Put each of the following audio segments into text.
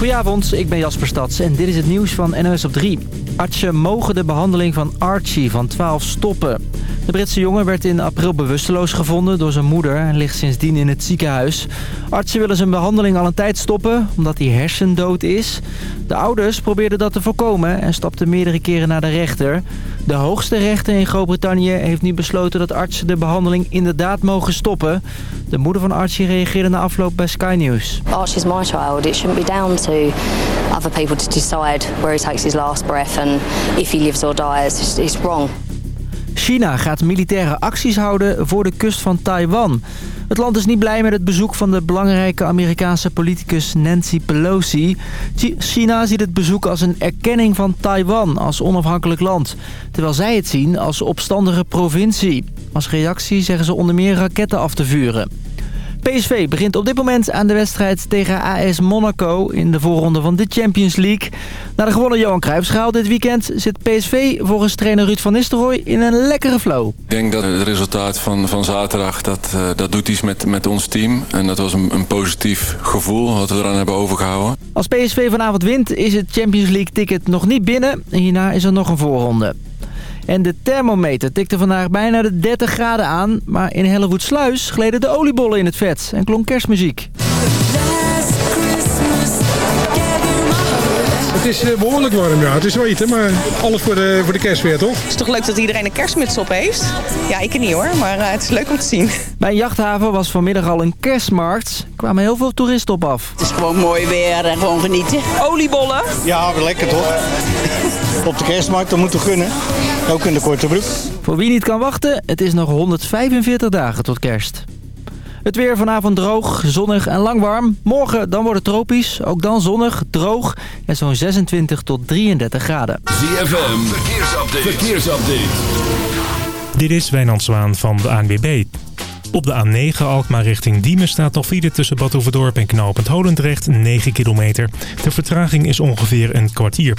Goedenavond, ik ben Jasper Stads en dit is het nieuws van NOS op 3. Artsen mogen de behandeling van Archie van 12 stoppen. De Britse jongen werd in april bewusteloos gevonden door zijn moeder en ligt sindsdien in het ziekenhuis. Artsen willen zijn behandeling al een tijd stoppen omdat hij hersendood is. De ouders probeerden dat te voorkomen en stapten meerdere keren naar de rechter. De hoogste rechter in Groot-Brittannië heeft nu besloten dat artsen de behandeling inderdaad mogen stoppen. De moeder van Archie reageerde na afloop bij Sky News. Archie's my child. It shouldn't be down to other people to decide where he takes his last breath and if he lives or dies. It's wrong. China gaat militaire acties houden voor de kust van Taiwan. Het land is niet blij met het bezoek van de belangrijke Amerikaanse politicus Nancy Pelosi. China ziet het bezoek als een erkenning van Taiwan als onafhankelijk land. Terwijl zij het zien als opstandige provincie. Als reactie zeggen ze onder meer raketten af te vuren. PSV begint op dit moment aan de wedstrijd tegen AS Monaco in de voorronde van de Champions League. Na de gewonnen Johan Cruijffschaal dit weekend zit PSV volgens trainer Ruud van Nistelrooy in een lekkere flow. Ik denk dat het resultaat van, van zaterdag, dat, uh, dat doet iets met, met ons team. En dat was een, een positief gevoel wat we eraan hebben overgehouden. Als PSV vanavond wint is het Champions League ticket nog niet binnen. Hierna is er nog een voorronde. En de thermometer tikte vandaag bijna de 30 graden aan. Maar in Hellevoetsluis gleden de oliebollen in het vet en klonk kerstmuziek. Het is eh, behoorlijk warm, ja. Het is weten, maar alles voor de, voor de kerstweer, toch? Het is toch leuk dat iedereen een kerstmuts op heeft? Ja, ik niet hoor, maar uh, het is leuk om te zien. Bij een jachthaven was vanmiddag al een kerstmarkt. Er kwamen heel veel toeristen op af. Het is gewoon mooi weer en gewoon genieten. Oliebollen? Ja, lekker toch? op de kerstmarkt, dat moet toch kunnen? Ook in de korte broek. Voor wie niet kan wachten, het is nog 145 dagen tot kerst. Het weer vanavond droog, zonnig en lang warm. Morgen dan wordt het tropisch, ook dan zonnig, droog en zo'n 26 tot 33 graden. ZFM, verkeersupdate. verkeersupdate. Dit is Wijnand Zwaan van de ANWB. Op de A9 Alkmaar richting Diemen staat nog file tussen Badhoevedorp en Knopend Holendrecht 9 kilometer. De vertraging is ongeveer een kwartier.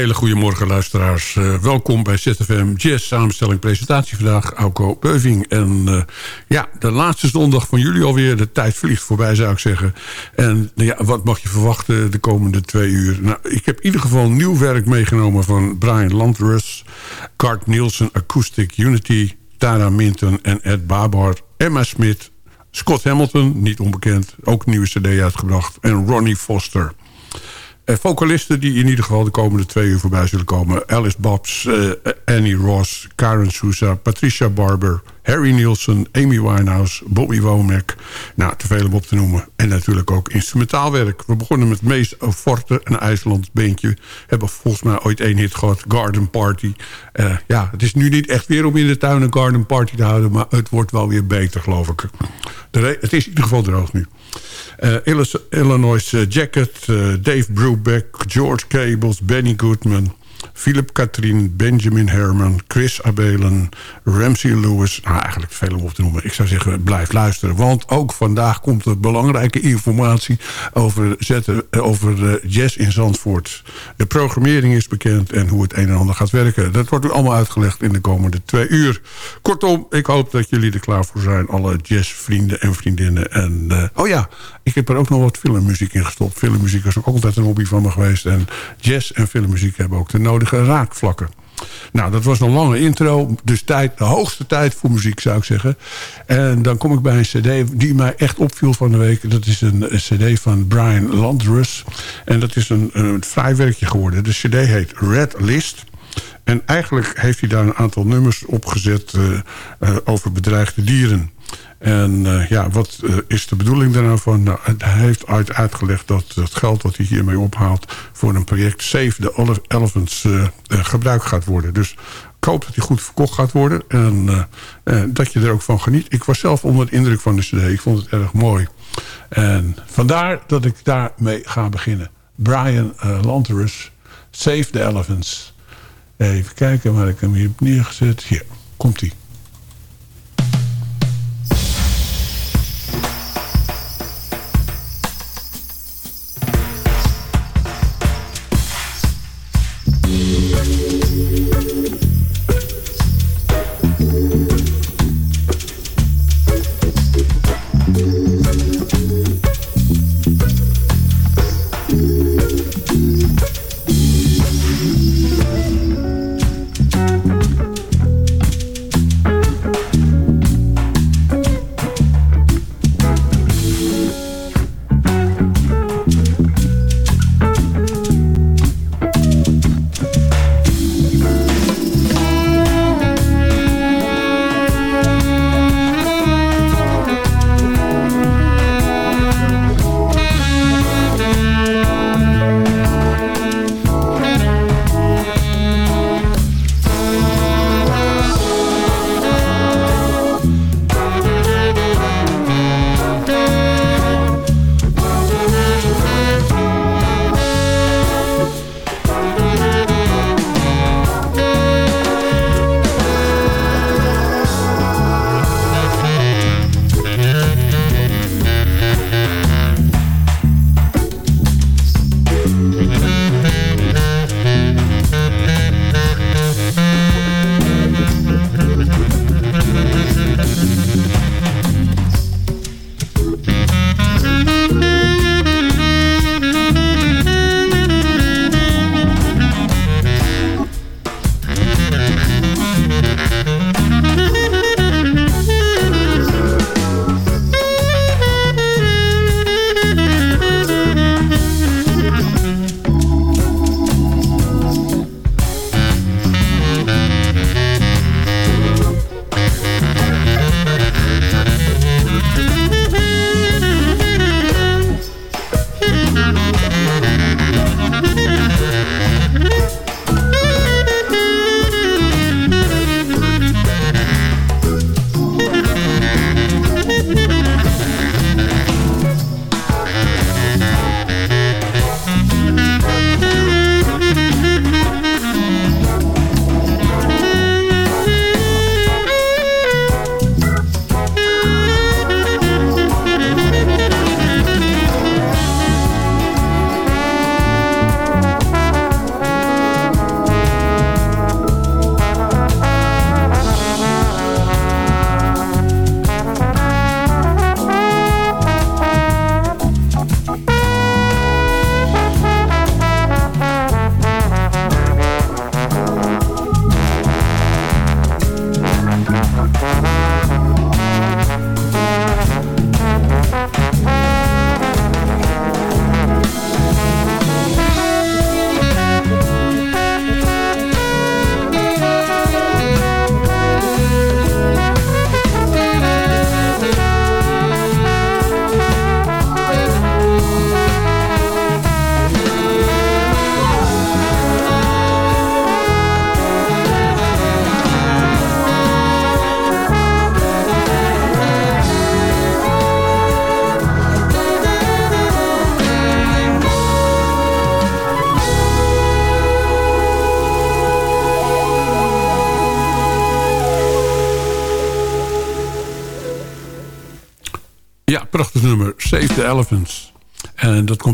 Hele goede morgen luisteraars. Uh, welkom bij ZFM Jazz samenstelling presentatie vandaag. Auko Beuving. En uh, ja, de laatste zondag van jullie alweer. De tijd vliegt voorbij zou ik zeggen. En ja, wat mag je verwachten de komende twee uur? Nou, ik heb in ieder geval nieuw werk meegenomen van Brian Landrus. Cart Nielsen Acoustic Unity. Tara Minton en Ed Babar. Emma Smith. Scott Hamilton, niet onbekend. Ook een nieuwe cd uitgebracht. En Ronnie Foster. Uh, vocalisten die in ieder geval de komende twee uur voorbij zullen komen. Alice Bobs, uh, Annie Ross, Karen Sousa, Patricia Barber... Harry Nielsen, Amy Winehouse, Bobby Womack. Nou, te veel om op te noemen. En natuurlijk ook instrumentaal werk. We begonnen met Mees Forte, een IJslands beentje. Hebben volgens mij ooit één hit gehad, Garden Party. Uh, ja, het is nu niet echt weer om in de tuin een Garden Party te houden... maar het wordt wel weer beter, geloof ik. Het is in ieder geval droog nu. Uh, Illinois Jacket, uh, Dave Brubeck, George Cables, Benny Goodman... Philip Katrien, Benjamin Herman, Chris Abelen, Ramsey Lewis. Nou, eigenlijk veel om op te noemen. Ik zou zeggen, blijf luisteren. Want ook vandaag komt er belangrijke informatie over, zetten, eh, over uh, jazz in Zandvoort. De programmering is bekend en hoe het een en ander gaat werken. Dat wordt u allemaal uitgelegd in de komende twee uur. Kortom, ik hoop dat jullie er klaar voor zijn. Alle jazzvrienden en vriendinnen. En, uh, oh ja, ik heb er ook nog wat filmmuziek in gestopt. Filmmuziek is ook altijd een hobby van me geweest. En jazz en filmmuziek hebben ook de nodige raakvlakken. Nou, dat was een lange intro. Dus tijd, de hoogste tijd voor muziek, zou ik zeggen. En dan kom ik bij een cd die mij echt opviel van de week. Dat is een, cd van Brian Landrus. En dat is een, een vrij werkje geworden. De cd heet Red List. En eigenlijk heeft hij daar een aantal nummers opgezet... Uh, uh, over bedreigde dieren. En uh, ja, wat uh, is de bedoeling daar nou van? Nou, hij heeft uit uitgelegd dat het geld dat hij hiermee ophaalt... voor een project Save the Elephants uh, gebruikt gaat worden. Dus ik hoop dat hij goed verkocht gaat worden. En dat je er ook van geniet. Ik was zelf onder de indruk van de cd. Ik vond het erg mooi. En vandaar dat ik daarmee ga beginnen. Brian Lanterus, Save the Elephants. Even kijken waar ik hem hier heb neergezet. Hier, komt-ie. prachtig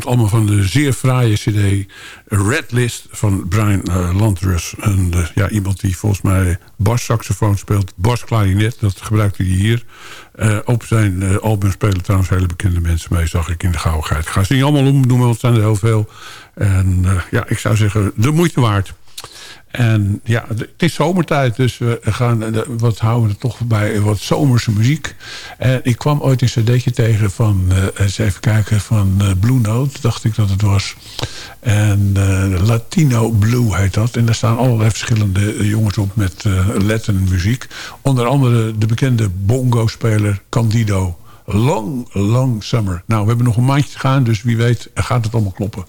Allemaal van de zeer fraaie cd Red List van Brian uh, Landrus. En, uh, ja, iemand die volgens mij bassaxofoon speelt, basklarinet. Dat gebruikt hij hier. Uh, op zijn album spelen trouwens hele bekende mensen mee, zag ik in de gauwigheid. Ga ze niet allemaal opnoemen, want het zijn er heel veel. En ja, ik zou zeggen, de moeite waard. En ja, het is zomertijd, dus we gaan wat houden er toch bij wat zomerse muziek. En ik kwam ooit een cd'tje tegen van, uh, eens even kijken, van uh, Blue Note, dacht ik dat het was. En Latino Blue heet dat. En daar staan allerlei verschillende jongens op met Latin muziek. Onder andere de bekende bongo-speler Candido. Long, long summer. Nou, we hebben nog een maandje te gaan, dus wie weet gaat het allemaal kloppen.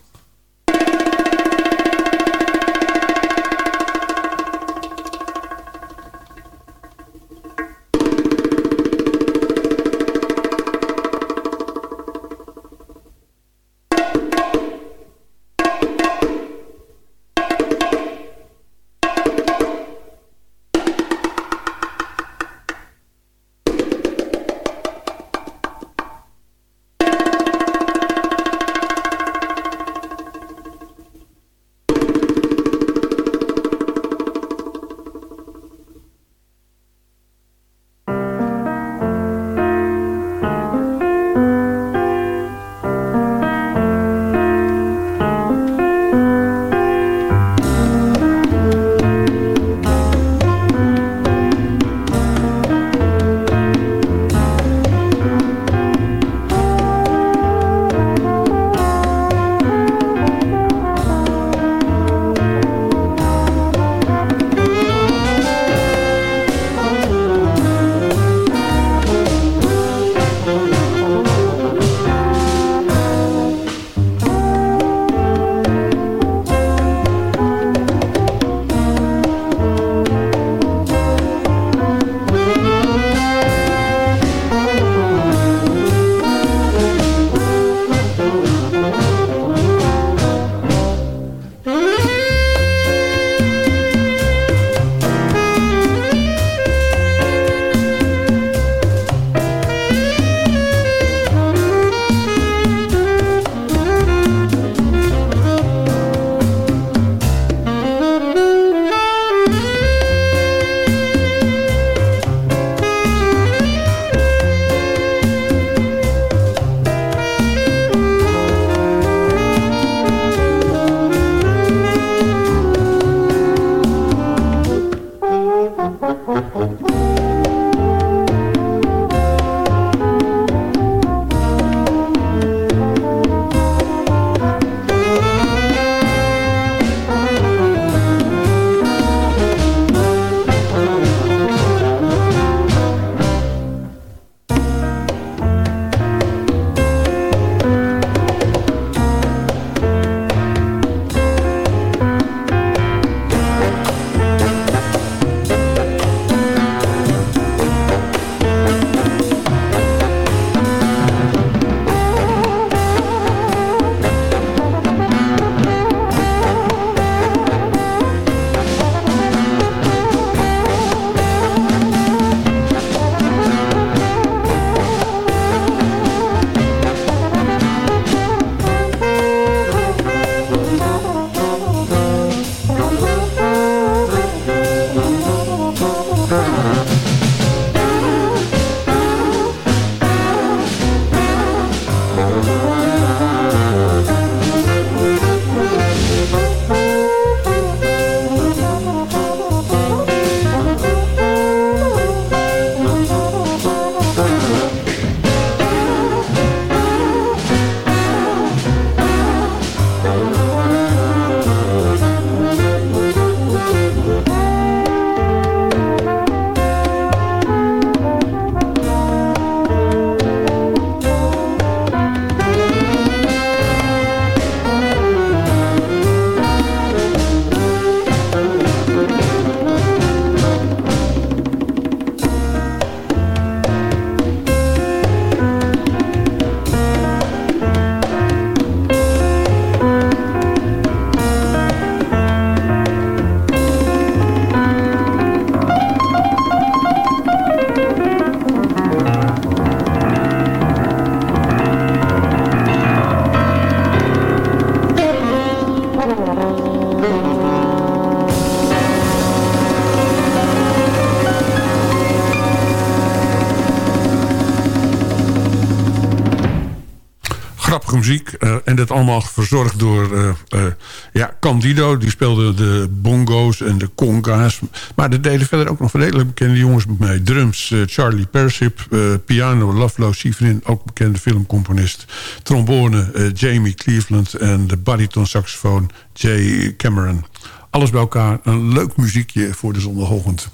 En dat allemaal verzorgd door uh, uh, ja, Candido. Die speelde de bongo's en de conga's. Maar er deden verder ook nog redelijk bekende jongens mee. Drums, Charlie Persip. piano, Lovelo Sieverin. Ook bekende filmcomponist. Trombone, Jamie Cleveland. En de bariton saxofoon, Jay Cameron. Alles bij elkaar. Een leuk muziekje voor de zondagochtend.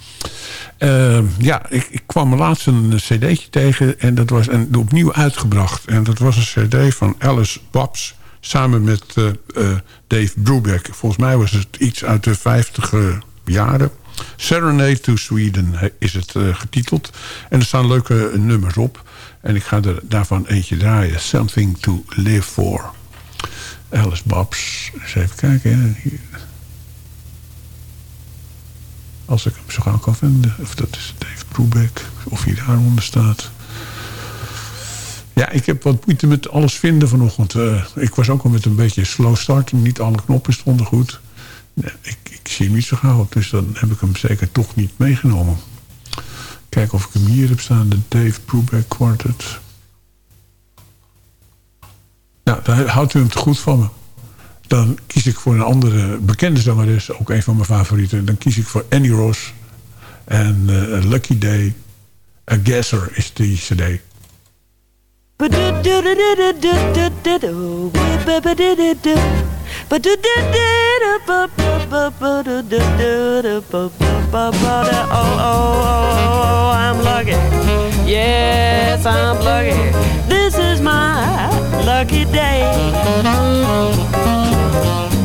Uh, ja, ik, ik, kwam laatst een cd'tje tegen en dat was een, opnieuw uitgebracht. En dat was een cd van Alice Babs samen met uh, uh, Dave Brubeck. Volgens mij was het iets uit de 50 jaren. Serenade to Sweden is het getiteld. En er staan leuke nummers op. En ik ga er daarvan eentje draaien. Something to live for. Alice Babs. Eens even kijken. Hier. Als ik hem zo gauw kan vinden. Of dat is Dave Brubeck. Of hij daaronder staat. Ja, ik heb wat moeite met alles vinden vanochtend. Uh, ik was ook al met een beetje slow start. Niet alle knoppen stonden goed. Ik, ik, zie hem niet zo gauw. Dus dan heb ik hem zeker toch niet meegenomen. Kijken of ik hem hier heb staan. De Dave Brubeck Quartet. Nou, dan houdt u hem te goed van me dan kies ik voor een andere bekende zangeres. Ook een van mijn favorieten. Dan kies ik voor Annie Ross. En uh, Lucky Day. A Gasser is die cd. Oh, oh, oh, I'm lucky. Yes, I'm lucky. This is my lucky day.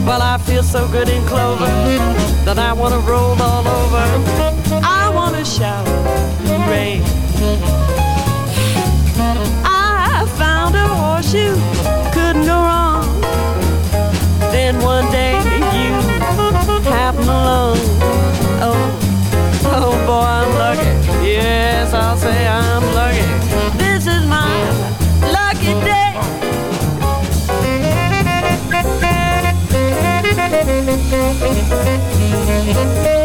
Well, I feel so good in clover that I want to roll all over. I want to shout rain. Horseshoe, couldn't go wrong. Then one day you happened along. Oh, oh boy, I'm lucky. Yes, I'll say I'm lucky. This is my lucky day. was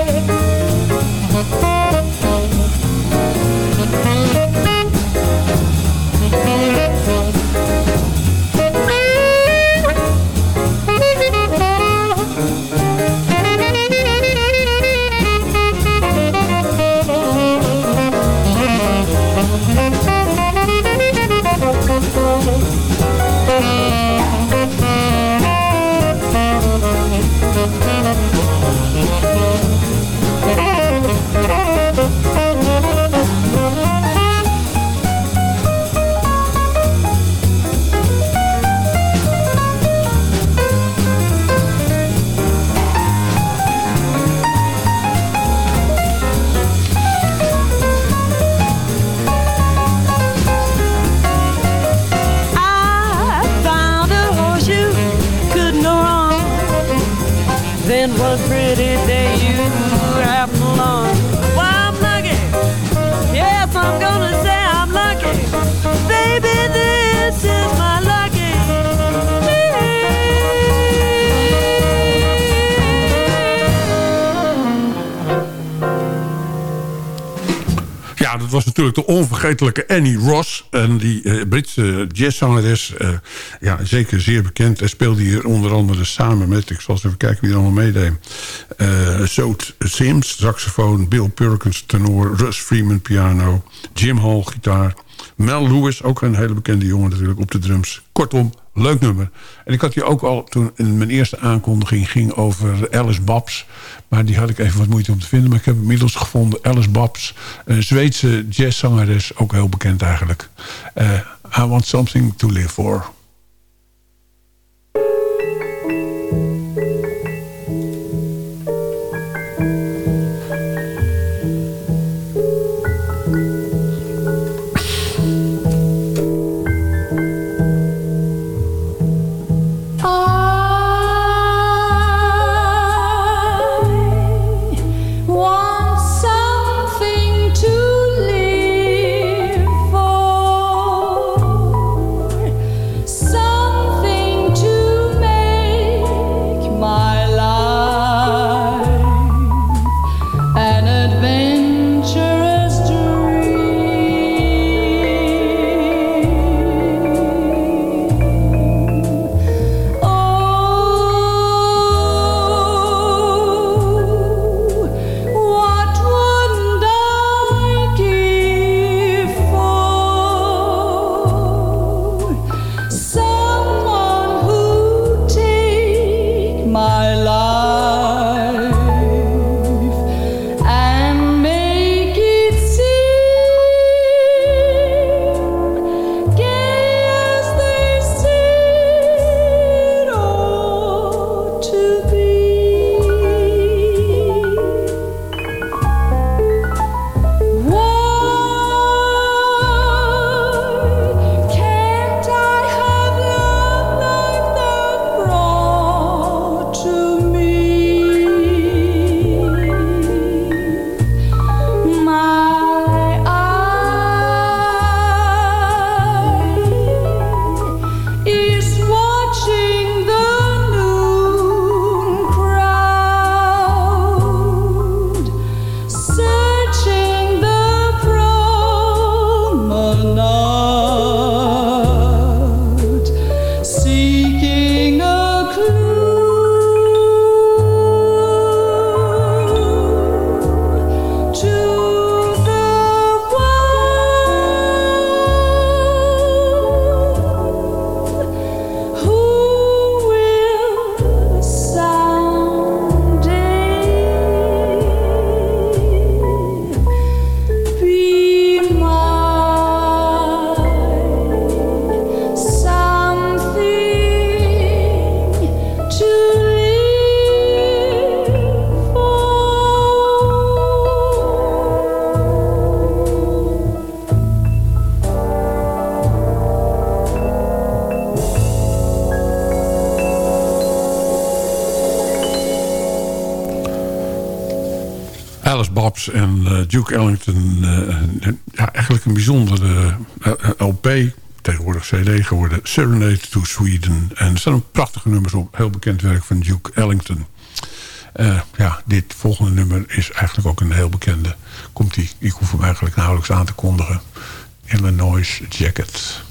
onvergetelijke Annie Ross. En die uh, Britse jazzzangeres. Uh, ja, zeker zeer bekend. En speelde hier onder andere samen met... Ik zal eens even kijken wie er allemaal meedeed. Uh, Zoot Sims, saxofoon. Bill Perkins, tenor. Russ Freeman, piano. Jim Hall, gitaar. Mel Lewis, ook een hele bekende jongen natuurlijk op de drums. Kortom, leuk nummer. En ik had hier ook al, toen mijn eerste aankondiging ging over Alice Babs. Maar die had ik even wat moeite om te vinden. Maar ik heb inmiddels gevonden Alice Babs. Een Zweedse jazzzangeres, ook heel bekend eigenlijk. Uh, I Want Something to Live For. Duke Ellington. eh, ja, eigenlijk een bijzondere eh, LP. Tegenwoordig CD geworden. Serenade to Sweden. En er staan prachtige nummers op. Heel bekend werk van Duke Ellington. Eh, ja, dit volgende nummer is eigenlijk ook een heel bekende. Komt ie. Ik hoef hem eigenlijk nauwelijks aan te kondigen. Illinois Jacket.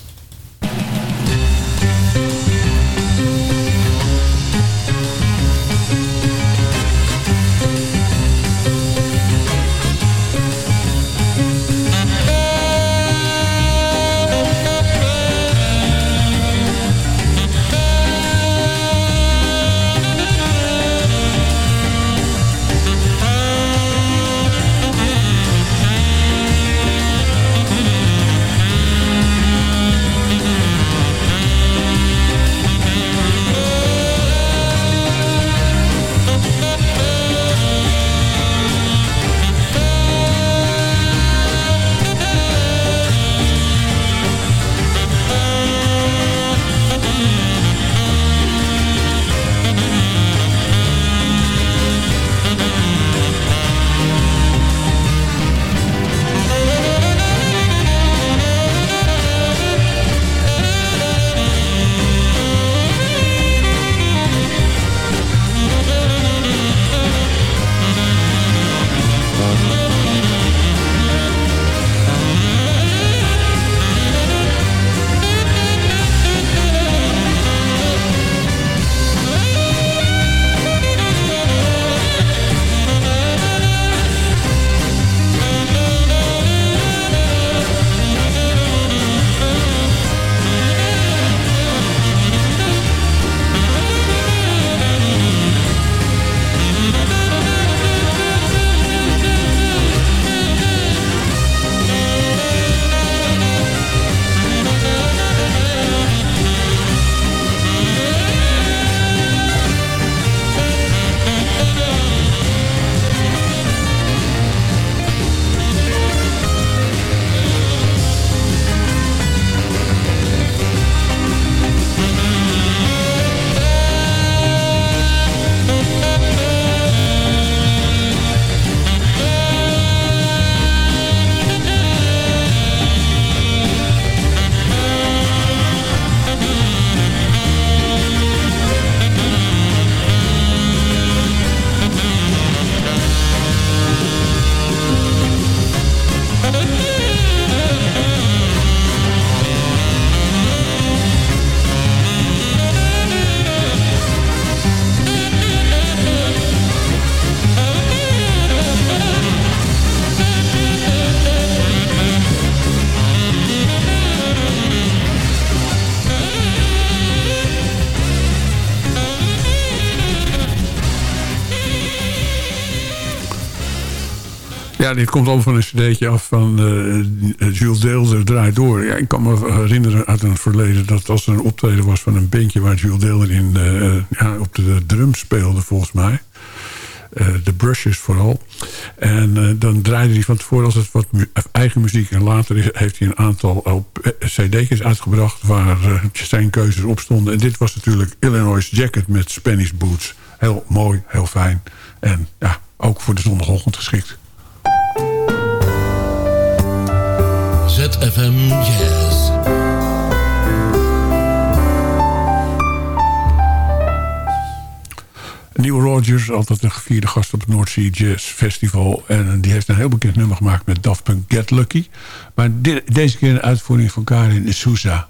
Dit komt allemaal van een cd'tje af van uh, Jules Deelder draait door. Ja, ik kan me herinneren uit een verleden dat als er een optreden was van een bandje waar Jules Deelder in, uh, ja, op de drum speelde volgens mij. De brushes vooral. En dan draaide hij van tevoren als het wat eigen muziek. En later heeft hij een aantal cd'tjes uitgebracht waar zijn keuzes op stonden. En dit was natuurlijk Illinois Jacket met Spanish Boots. Heel mooi, heel fijn. En ja, ook voor de zondagochtend geschikt. ZFM Jazz. Neil Rogers, altijd een gevierde gast op het Sea Jazz Festival. En die heeft een heel bekend nummer gemaakt met Daft Punk Get Lucky. Maar de, deze keer een uitvoering van Karin Souza.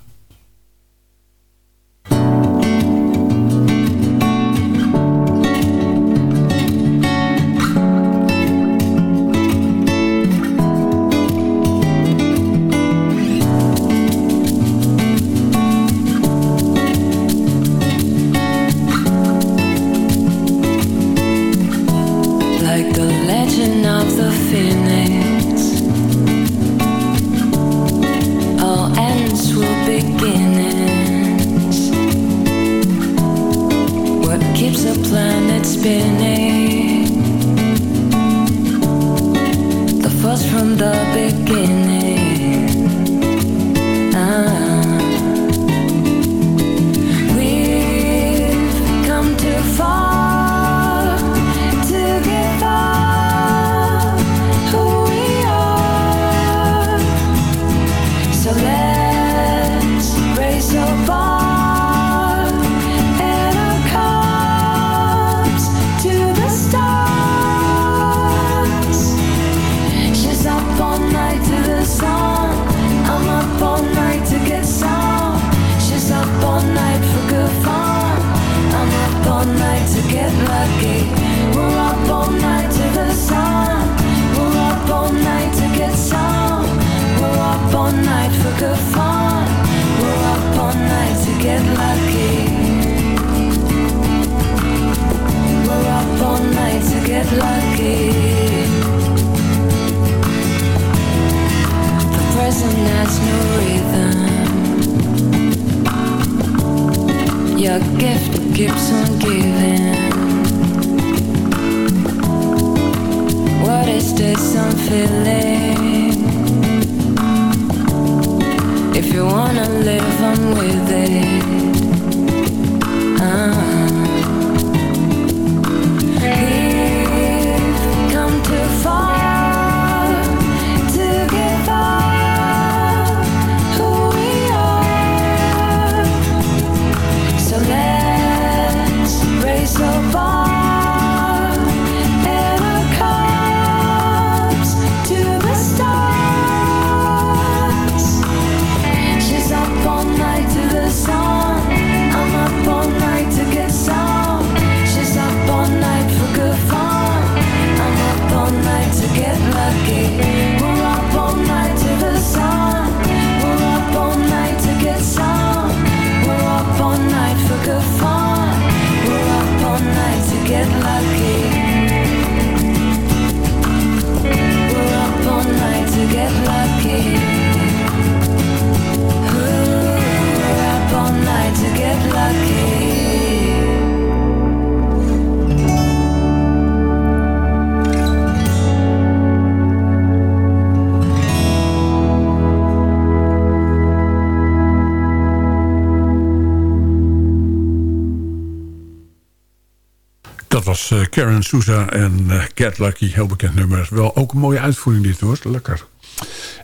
Was eh, Karen Souza en eh, Get Lucky. Heel bekend nummer. Wel ook een mooie uitvoering dit hoor. Lekker.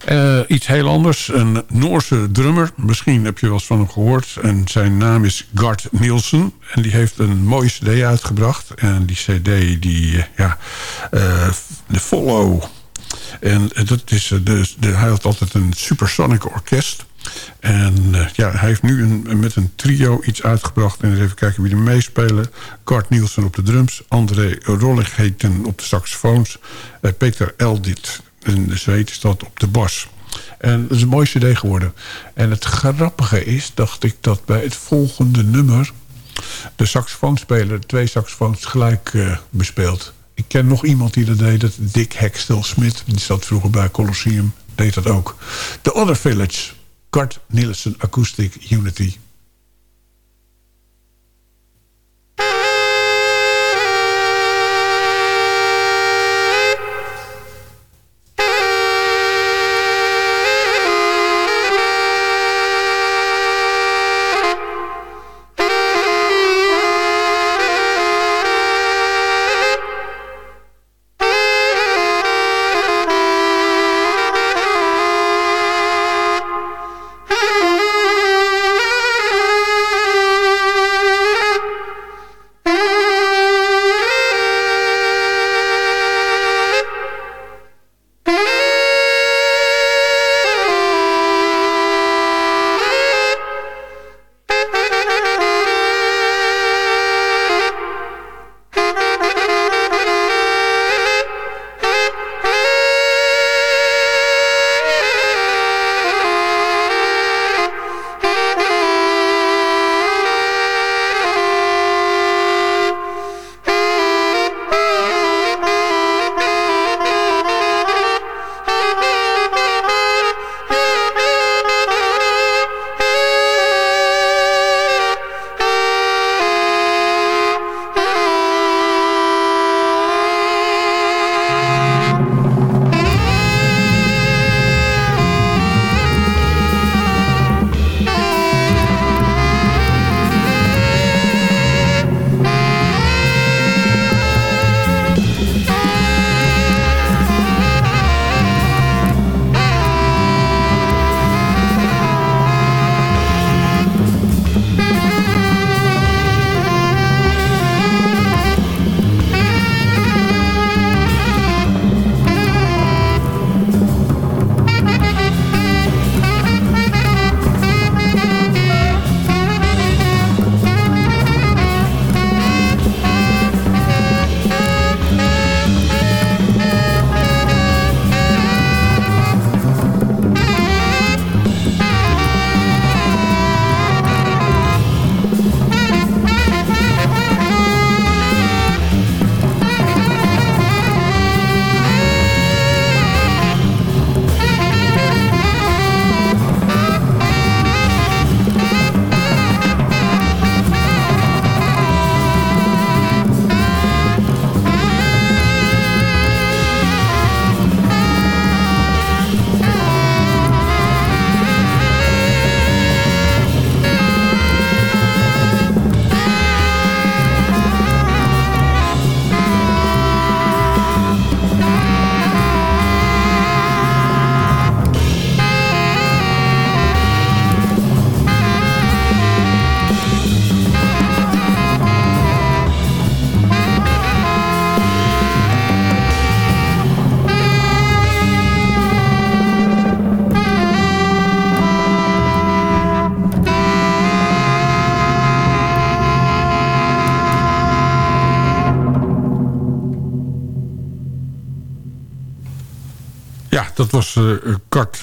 Eh, iets heel anders. Een Noorse drummer. Misschien heb je wel eens van hem gehoord. En zijn naam is Gart Nielsen. En die heeft een mooie cd uitgebracht. En die cd die, ja, eh, de Follow. En dat is, de, de, hij had altijd een supersonic orkest. En eh, ja, hij heeft nu een, met een trio iets uitgebracht. En even kijken wie er meespelen. Gart Nielsen op de drums. André Rolligheten op de saxofoons. eh, Peter Eldit, een Zweed, is dat op de bas. En dat is een mooie cd geworden. En het grappige is, dacht ik, dat bij het volgende nummer... de saxofoonspeler twee saxofoons gelijk eh, bespeelt. Ik ken nog iemand die dat deed. Dick Hextel Smith. Die zat vroeger bij Colosseum. Deed dat ook. The Other Village. Gart Nielsen Acoustic Unity.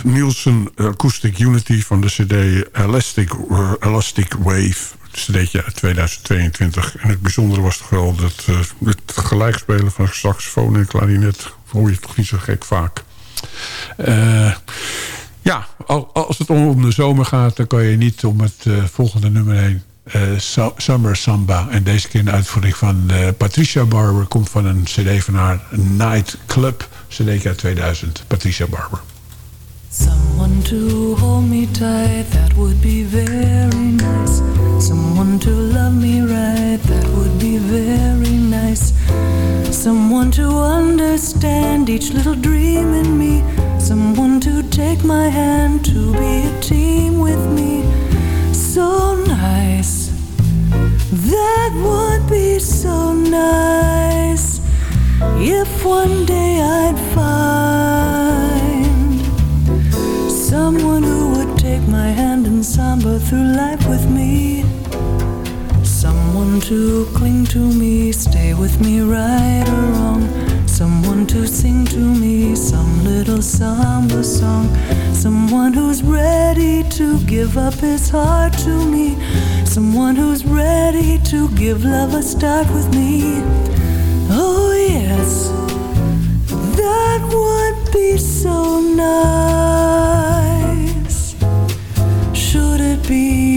Nielsen Acoustic Unity van de cd Elastic, uh, Elastic Wave. uit 2022. En het bijzondere was toch wel dat uh, het gelijkspelen van saxofoon en klarinet... hoor je toch niet zo gek vaak. ja, als het om de zomer gaat... dan kan je niet om het volgende nummer heen. Summer Samba. En deze keer een uitvoering van Patricia Barber. Komt van een cd van haar Night Club. CD uit 2000. Patricia Barber. Someone to hold me tight, that would be very nice. Someone to love me right, that would be very nice. Someone to understand each little dream in me. Someone to take my hand, to be a team with me. So nice, that would be so nice. If one day to cling to me, stay with me right or wrong, someone to sing to me some little samba song, someone who's ready to give up his heart to me, someone who's ready to give love a start with me. Oh, yes, that would be so nice. Should it be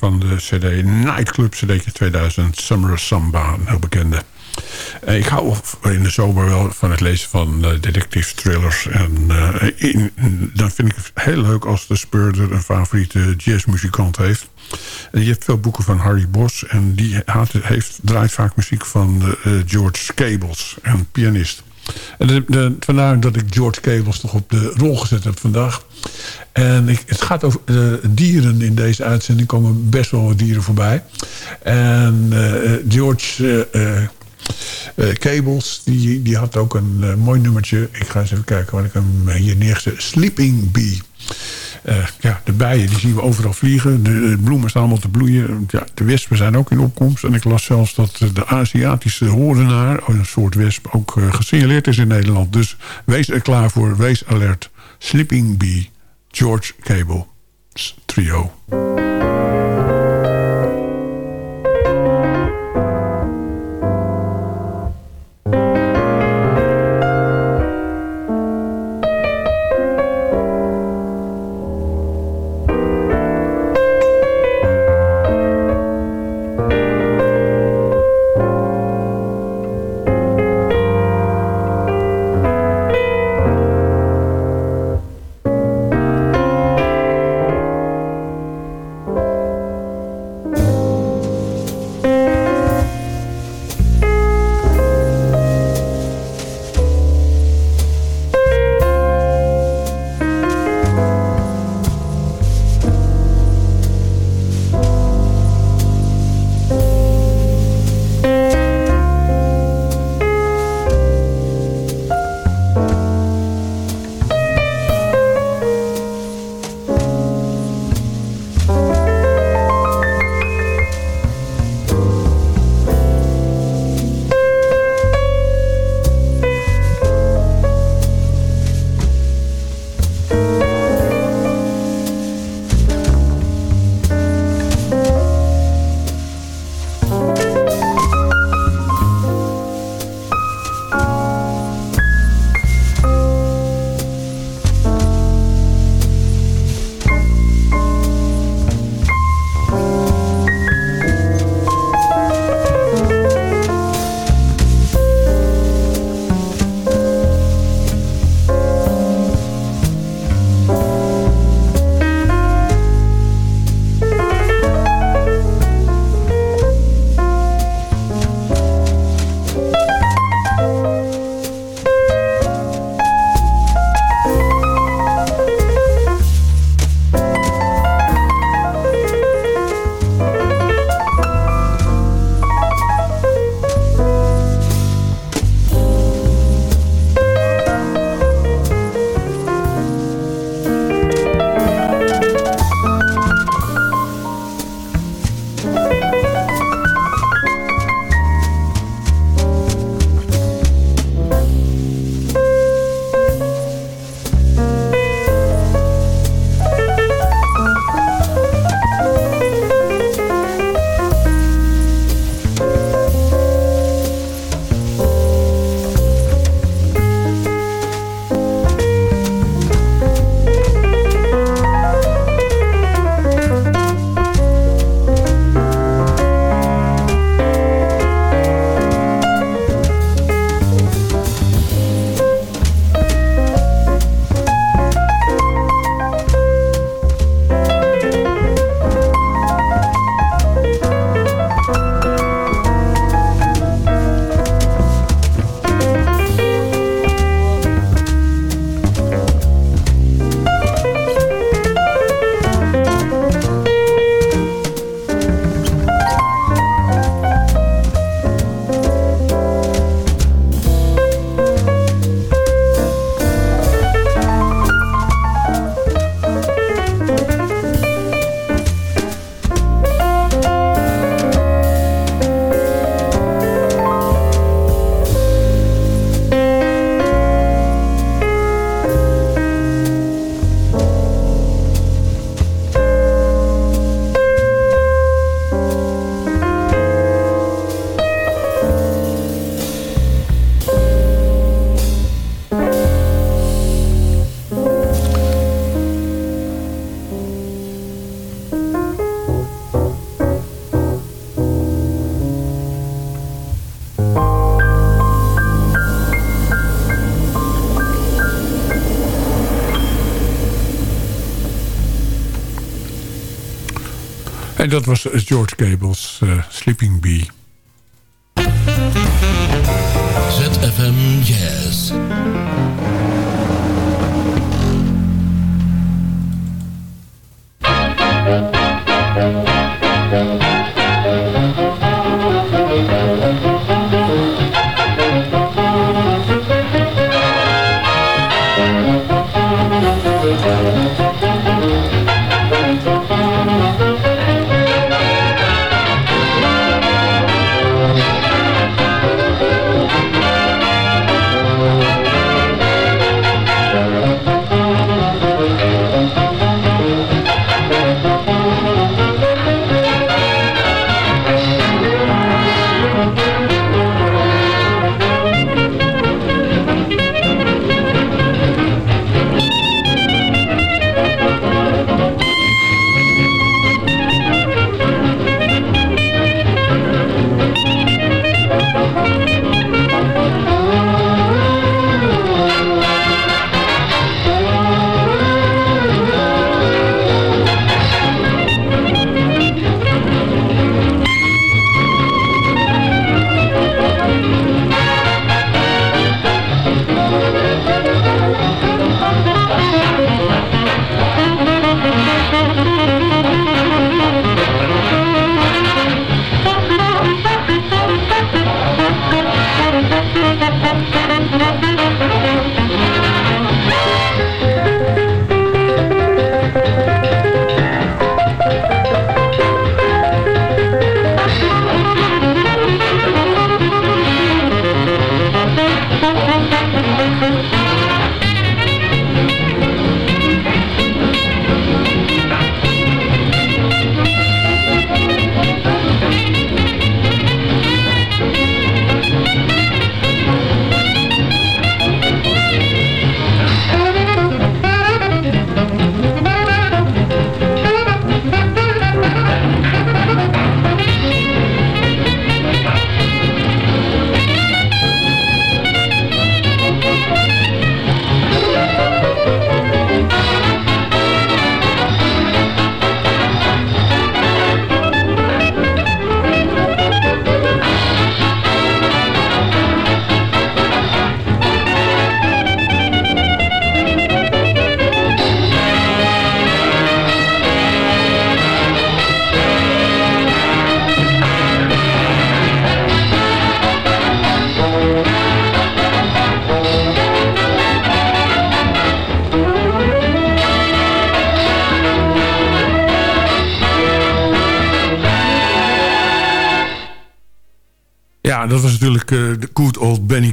van de cd Nightclub cd 2000 Summer Samba, heel bekende. Eh, Ik hou in de zomer wel van het lezen van eh, detective thrillers. En eh, in- dan vind ik het heel leuk als de speurder een favoriete jazzmuzikant heeft. En je hebt veel boeken van Harry Bos. En die heeft, draait vaak muziek van eh, George Cables, een pianist. En de, vandaar dat ik George Cables toch op de rol gezet heb vandaag. En ik, het gaat over eh, dieren in deze uitzending. Komen best wel wat dieren voorbij. En eh, George eh, Cables, die, die had ook een mooi nummertje. Ik ga eens even kijken waar ik hem hier neerzet. Sleeping Bee. Eh, ja, de bijen die zien we overal vliegen. De, bloemen staan allemaal te bloeien. Ja, de wespen zijn ook in opkomst. En ik las zelfs dat de Aziatische hoordenaar... een soort wesp ook eh, gesignaleerd is in Nederland. Dus wees er klaar voor. Wees alert. Sleeping Bee, George Cable Trio. Dat was George Cable's uh, Sleeping Bee.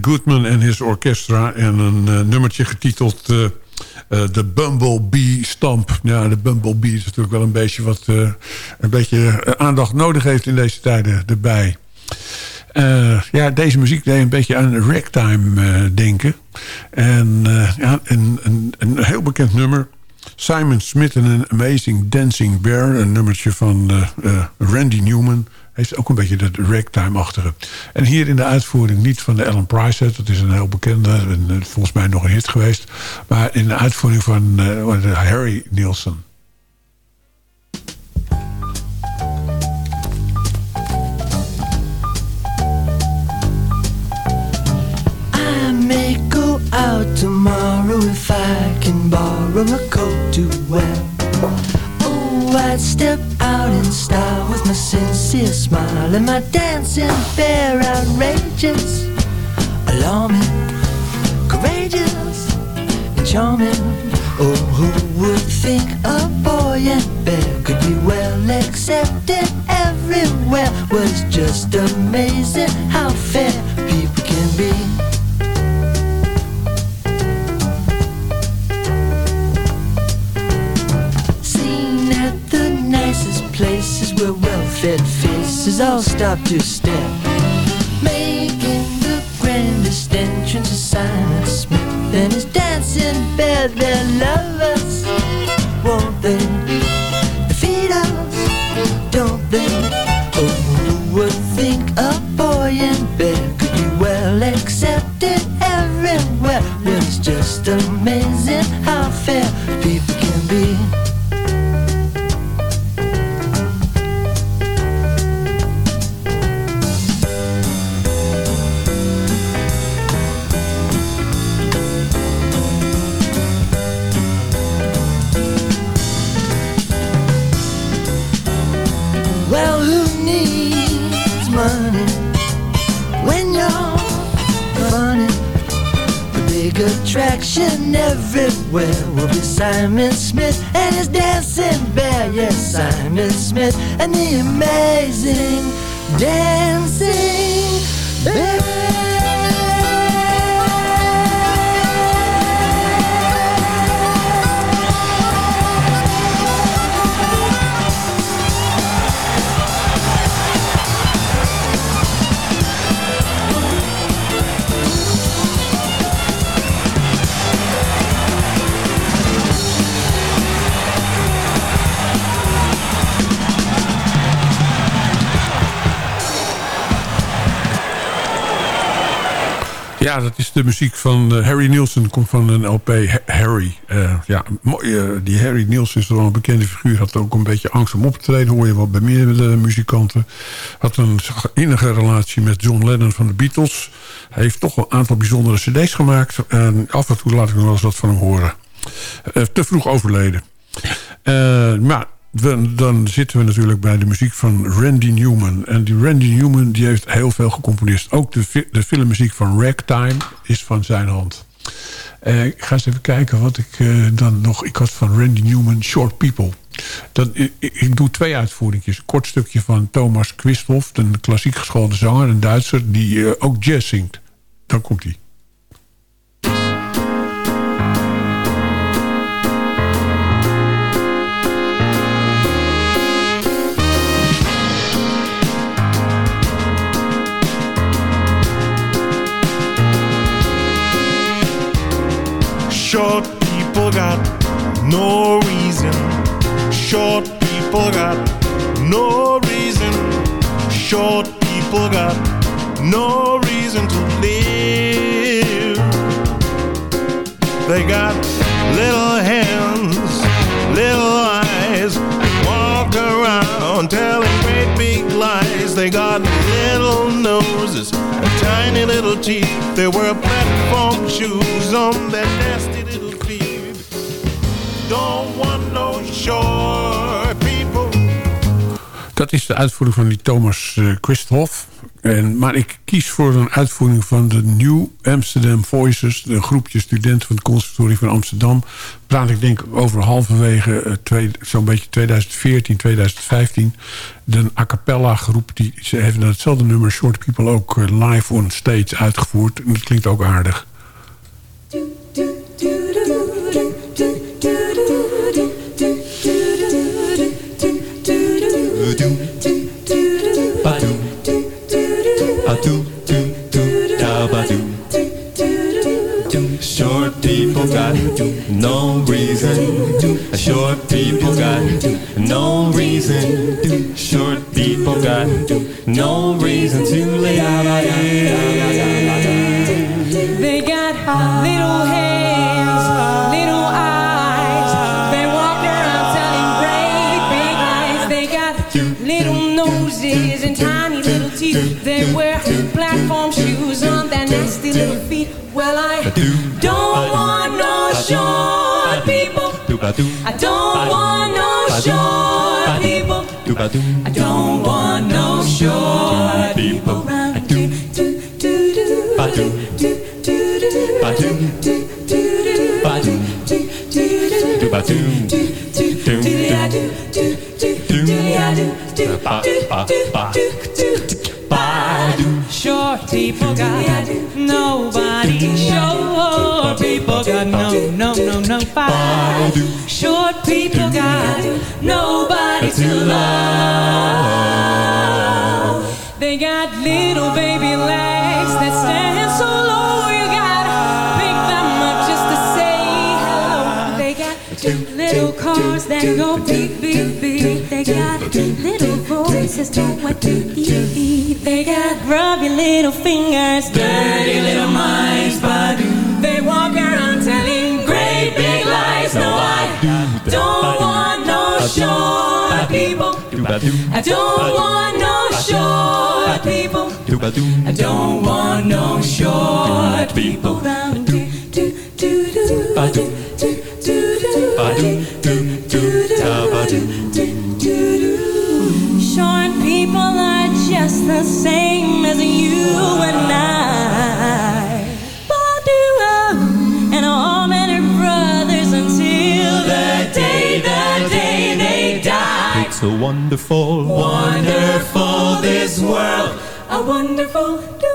Goodman en his orchestra. En een eh, nummertje getiteld eh, eh, The Bumblebee Stamp. Ja, de Bumblebee is natuurlijk wel een beetje wat eh, een beetje eh, aandacht nodig heeft in deze tijden erbij. Eh, ja, deze muziek deed een beetje aan ragtime eh, denken. En eh, ja, een, een, een heel bekend nummer. Simon Smith en Amazing Dancing Bear. Een nummertje van eh, eh, Randy Newman. Heeft ook een beetje dat ragtime-achtige. En hier in de uitvoering niet van de Alan Price. hè, Dat is een heel bekende. En, eh, volgens mij nog een hit geweest. Maar in de uitvoering van eh, Harry Nielsen. I out tomorrow if I can borrow a coat to wear. I'd step out in style with my sincere smile and my dancing bear outrageous, alarming, courageous, and charming. Oh, who would think a boy and bear could be well accepted everywhere? Was just amazing how fair people can be. Faces all stop to stare. Making the grandest entrance is Simon Smith and his dancing bear. Their lovers, Smith and the amazing dancing Ja, dat is de muziek van eh, Harry Nielsen. Komt van een LP Ha- Harry. Eh, ja, mooi, eh, die Harry Nielsen is wel een bekende figuur. Had ook een beetje angst om op te treden. Hoor je wel bij meerdere muzikanten. Had een innige relatie met John Lennon van de Beatles. Hij heeft toch wel een aantal bijzondere cd's gemaakt. En af en toe laat ik nog wel eens wat van hem horen. Te vroeg overleden. Maar dan, dan zitten we natuurlijk bij de muziek van Randy Newman. En die Randy Newman die heeft heel veel gecomponeerd. Ook de, de filmmuziek van Ragtime is van zijn hand. Eh, ik ga eens even kijken wat ik eh, dan nog... Ik had van Randy Newman Short People. Dan, ik, ik doe twee uitvoeringjes. Een kort stukje van Thomas Quisthoff, een klassiek geschoolde zanger, een Duitser... die eh, ook jazz zingt. Dan komt hij. Short people got no reason. Short people got no reason. Short people got no reason to live. They got little hands, little eyes, walk around telling great big lies. They got little noses and tiny little teeth. They wear platform shoes on their nasty. Don't want no short people. Dat is de uitvoering van die Thomas uh, Christhoff. En, maar ik kies voor een uitvoering van de New Amsterdam Voices. Een groepje studenten van het conservatorie van Amsterdam. Praat ik denk over halverwege uh, zo'n beetje 2014, 2015. De a cappella groep die ze heeft hetzelfde nummer Short People ook uh, live on stage uitgevoerd. En dat klinkt ook aardig. No reason. Short people got no reason. Short people got no, no, no, five. Short people got nobody to love. They got little baby legs that stand so low. You gotta pick them up just to say hello. They got little cars that go beep, beep, beep. They got little voices to what to eat. They got grubby little fingers, dirty little minds, No, I don't want no short people. I don't want no short people. I don't want no short people. Short people are just the same as you and a wonderful, Wonderful this world, a wonderful.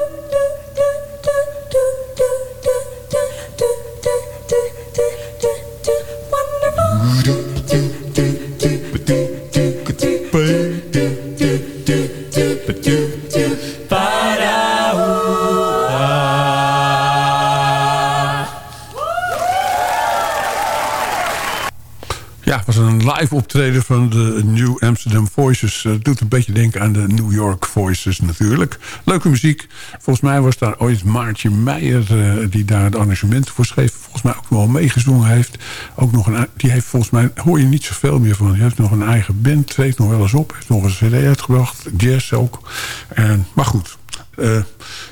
Optreden van de New Amsterdam Voices. Het doet een beetje denken aan de New York Voices natuurlijk. Leuke muziek. Volgens mij was daar ooit Maartje Meijer... eh, die daar het arrangement voor schreef. Volgens mij ook wel meegezongen heeft. Ook nog een, die heeft volgens mij... hoor je niet zoveel meer van. Die heeft nog een eigen band. Treedt nog wel eens op. Heeft nog een cd uitgebracht. Jazz ook. En, maar goed... Eh,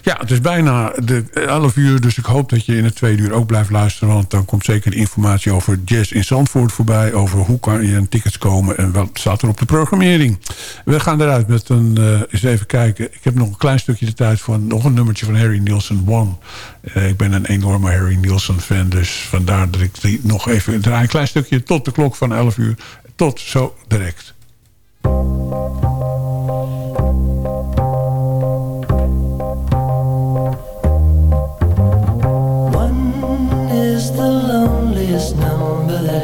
ja, het is bijna de 11 uur, dus ik hoop dat je in het tweede uur ook blijft luisteren. Want dan komt zeker informatie over jazz in Zandvoort voorbij. Over hoe kan je aan tickets komen en wat staat er op de programmering. We gaan eruit met een, eh, eens even kijken. Ik heb nog een klein stukje de tijd voor nog een nummertje van Harry Nielsen One. Eh, ik ben een enorme Harry Nielsen fan, dus vandaar dat ik die nog even draai. Een klein stukje tot de klok van 11 uur. Tot zo direct.